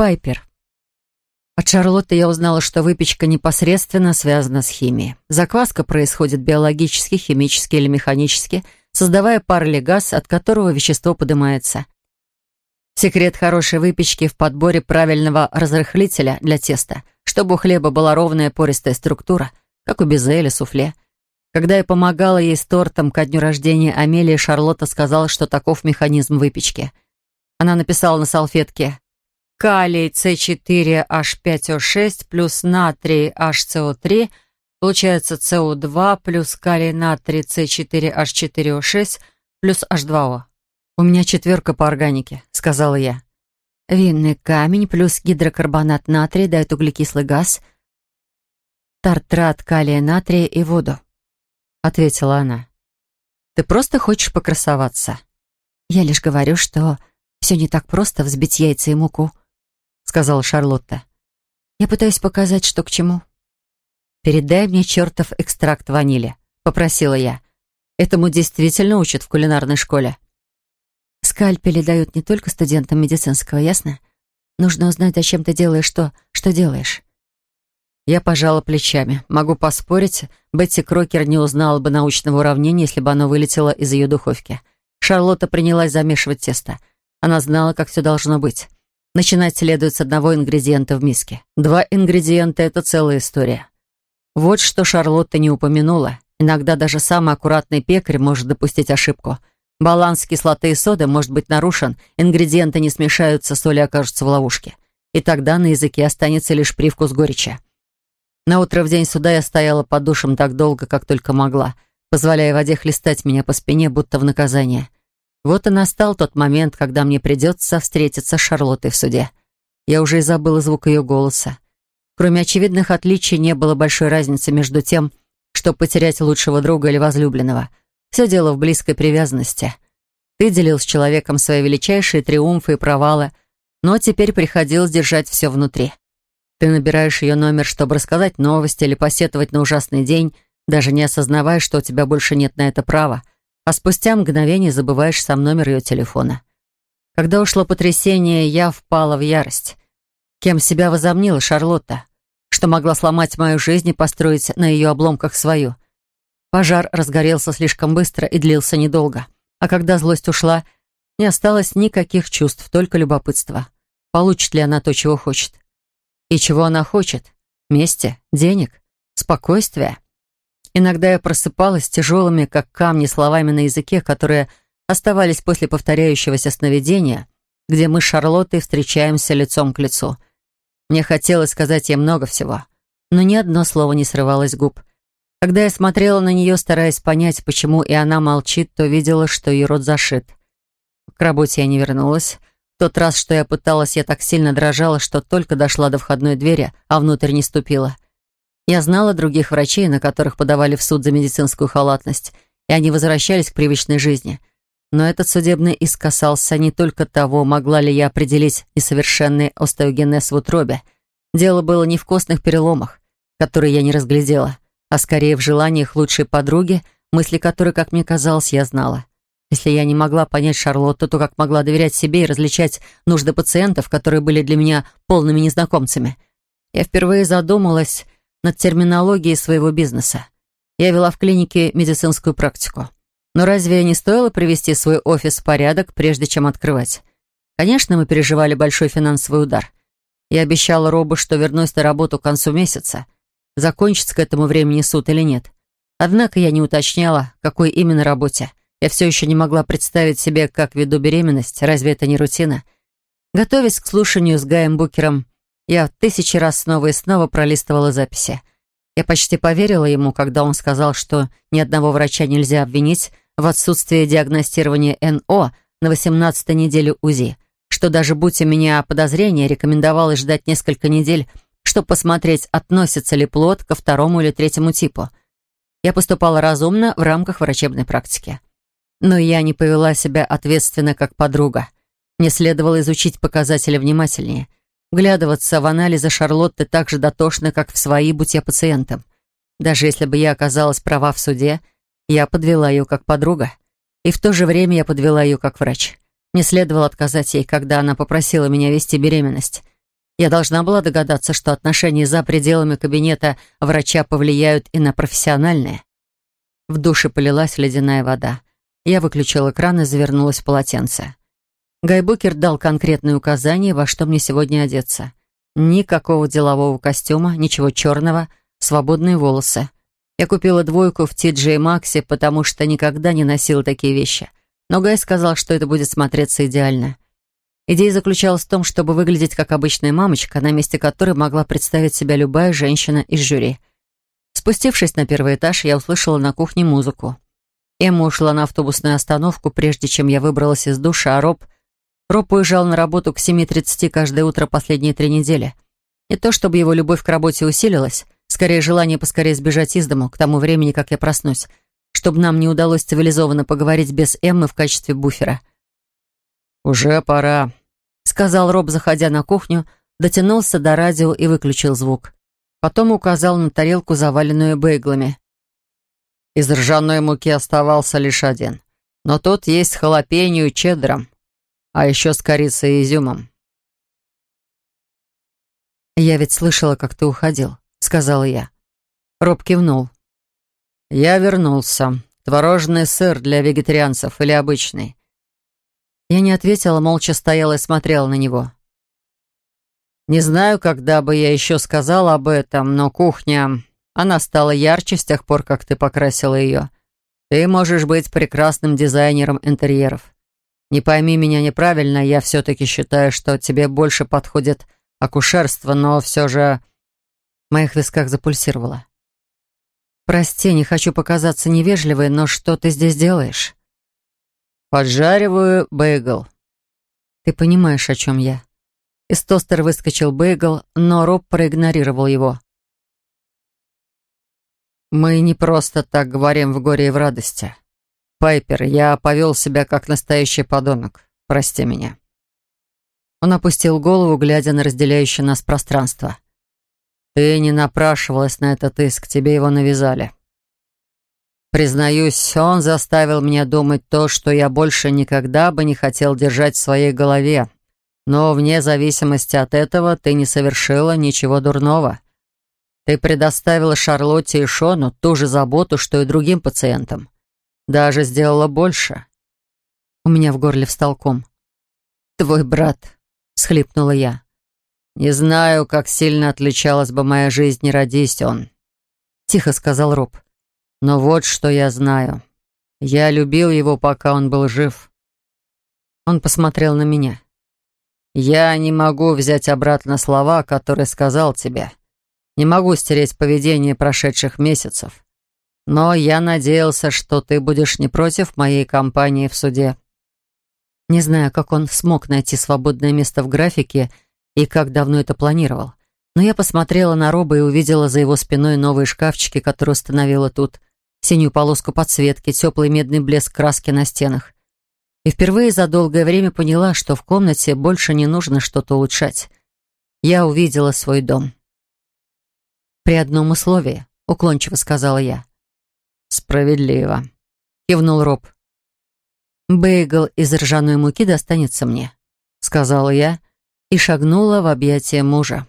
Пайпер. От Шарлотты я узнала, что выпечка непосредственно связана с химией. Закваска происходит биологически, химически или механически, создавая пар или газ, от которого вещество поднимается. Секрет хорошей выпечки в подборе правильного разрыхлителя для теста, чтобы у хлеба была ровная пористая структура, как у безе или суфле. Когда я помогала ей с тортом ко дню рождения Амелии, Шарлотта сказала, что таков механизм выпечки. Она написала на салфетке калий С4H5O6 плюс натрий HCO3 получается СО2 плюс калий натрий С4H4O6 плюс H2O. «У меня четверка по органике», — сказала я. «Винный камень плюс гидрокарбонат натрия дает углекислый газ, тартрат калия натрия и воду», — ответила она. «Ты просто хочешь покрасоваться». «Я лишь говорю, что все не так просто взбить яйца и муку», сказала Шарлотта. «Я пытаюсь показать, что к чему». «Передай мне чертов экстракт ванили», — попросила я. «Этому действительно учат в кулинарной школе». «Скальпели дают не только студентам медицинского, ясно? Нужно узнать, зачем ты делаешь что, что делаешь». Я пожала плечами. Могу поспорить, Бетти Крокер не узнала бы научного уравнения, если бы оно вылетело из ее духовки. Шарлотта принялась замешивать тесто. Она знала, как все должно быть. Начинать следует с одного ингредиента в миске. Два ингредиента — это целая история. Вот что Шарлотта не упомянула. Иногда даже самый аккуратный пекарь может допустить ошибку. Баланс кислоты и соды может быть нарушен, ингредиенты не смешаются, соли окажутся в ловушке. И тогда на языке останется лишь привкус горечи. На утро в день суда я стояла под душем так долго, как только могла, позволяя воде хлестать меня по спине, будто в наказание — вот и настал тот момент, когда мне придется встретиться с Шарлоттой в суде. Я уже и забыла звук ее голоса. Кроме очевидных отличий, не было большой разницы между тем, чтобы потерять лучшего друга или возлюбленного. Все дело в близкой привязанности. Ты делил с человеком свои величайшие триумфы и провалы, но теперь приходилось держать все внутри. Ты набираешь ее номер, чтобы рассказать новости или посетовать на ужасный день, даже не осознавая, что у тебя больше нет на это права а спустя мгновение забываешь сам номер ее телефона. Когда ушло потрясение, я впала в ярость. Кем себя возомнила Шарлотта? Что могла сломать мою жизнь и построить на ее обломках свою? Пожар разгорелся слишком быстро и длился недолго. А когда злость ушла, не осталось никаких чувств, только любопытство. Получит ли она то, чего хочет? И чего она хочет? Мести? Денег? Спокойствия? Иногда я просыпалась тяжелыми, как камни, словами на языке, которые оставались после повторяющегося сновидения, где мы с Шарлоттой встречаемся лицом к лицу. Мне хотелось сказать ей много всего, но ни одно слово не срывалось с губ. Когда я смотрела на нее, стараясь понять, почему и она молчит, то видела, что ее рот зашит. К работе я не вернулась. В тот раз, что я пыталась, я так сильно дрожала, что только дошла до входной двери, а внутрь не ступила — я знала других врачей, на которых подавали в суд за медицинскую халатность, и они возвращались к привычной жизни. Но этот судебный иск касался не только того, могла ли я определить несовершенный остеогенез в утробе. Дело было не в костных переломах, которые я не разглядела, а скорее в желаниях лучшей подруги, мысли которой, как мне казалось, я знала. Если я не могла понять Шарлотту, то как могла доверять себе и различать нужды пациентов, которые были для меня полными незнакомцами? Я впервые задумалась над терминологией своего бизнеса. Я вела в клинике медицинскую практику. Но разве не стоило привести свой офис в порядок, прежде чем открывать? Конечно, мы переживали большой финансовый удар. Я обещала Робу, что вернусь на работу к концу месяца. Закончится к этому времени суд или нет. Однако я не уточняла, какой именно работе. Я все еще не могла представить себе, как веду беременность. Разве это не рутина? Готовясь к слушанию с Гаем Букером, я тысячи раз снова и снова пролистывала записи. Я почти поверила ему, когда он сказал, что ни одного врача нельзя обвинить в отсутствии диагностирования НО на 18-й неделе УЗИ, что даже будь у меня подозрение, рекомендовалось ждать несколько недель, чтобы посмотреть, относится ли плод ко второму или третьему типу. Я поступала разумно в рамках врачебной практики. Но я не повела себя ответственно как подруга. Мне следовало изучить показатели внимательнее — Вглядываться в анализы Шарлотты так же дотошно, как в свои, будь я пациентом. Даже если бы я оказалась права в суде, я подвела ее как подруга. И в то же время я подвела ее как врач. Не следовало отказать ей, когда она попросила меня вести беременность. Я должна была догадаться, что отношения за пределами кабинета врача повлияют и на профессиональные. В душе полилась ледяная вода. Я выключила кран и завернулась в полотенце. Гайбукер дал конкретные указания, во что мне сегодня одеться. Никакого делового костюма, ничего черного, свободные волосы. Я купила двойку в Ти-Джей Максе, потому что никогда не носила такие вещи. Но Гай сказал, что это будет смотреться идеально. Идея заключалась в том, чтобы выглядеть как обычная мамочка, на месте которой могла представить себя любая женщина из жюри. Спустившись на первый этаж, я услышала на кухне музыку. Эмма ушла на автобусную остановку, прежде чем я выбралась из душа, а Роб Роб уезжал на работу к 7.30 каждое утро последние три недели. Не то чтобы его любовь к работе усилилась, скорее желание поскорее сбежать из дому, к тому времени, как я проснусь, чтобы нам не удалось цивилизованно поговорить без Эммы в качестве буфера. «Уже пора», — сказал Роб, заходя на кухню, дотянулся до радио и выключил звук. Потом указал на тарелку, заваленную бейглами. Из ржаной муки оставался лишь один. Но тот есть халапеньо и чедром а еще с корицей и изюмом. «Я ведь слышала, как ты уходил», — сказала я. Роб кивнул. «Я вернулся. Творожный сыр для вегетарианцев или обычный?» Я не ответила, молча стояла и смотрела на него. Не знаю, когда бы я еще сказала об этом, но кухня... Она стала ярче с тех пор, как ты покрасила ее. Ты можешь быть прекрасным дизайнером интерьеров. Не пойми меня неправильно, я все-таки считаю, что тебе больше подходит акушерство, но все же...» В моих висках запульсировало. «Прости, не хочу показаться невежливой, но что ты здесь делаешь?» «Поджариваю бейгл». «Ты понимаешь, о чем я?» Из тостера выскочил бейгл, но Роб проигнорировал его. «Мы не просто так говорим в горе и в радости. Пайпер, я повел себя как настоящий подонок. Прости меня». Он опустил голову, глядя на разделяющее нас пространство. «Ты не напрашивалась на этот иск, тебе его навязали». «Признаюсь, он заставил меня думать то, что я больше никогда бы не хотел держать в своей голове. Но вне зависимости от этого ты не совершила ничего дурного. Ты предоставила Шарлотте и Шону ту же заботу, что и другим пациентам. Даже сделала больше. У меня в горле встал ком. «Твой брат», — схлипнула я. «Не знаю, как сильно отличалась бы моя жизнь, не родись он», — тихо сказал Роб. «Но вот что я знаю. Я любил его, пока он был жив». Он посмотрел на меня. «Я не могу взять обратно слова, которые сказал тебе. Не могу стереть поведение прошедших месяцев. Но я надеялся, что ты будешь не против моей компании в суде. Не знаю, как он смог найти свободное место в графике и как давно это планировал. Но я посмотрела на Роба и увидела за его спиной новые шкафчики, которые установила тут, синюю полоску подсветки, теплый медный блеск краски на стенах. И впервые за долгое время поняла, что в комнате больше не нужно что-то улучшать. Я увидела свой дом. «При одном условии», — уклончиво сказала я. «Справедливо», — кивнул Роб. «Бейгл из ржаной муки достанется мне», — сказала я и шагнула в объятия мужа.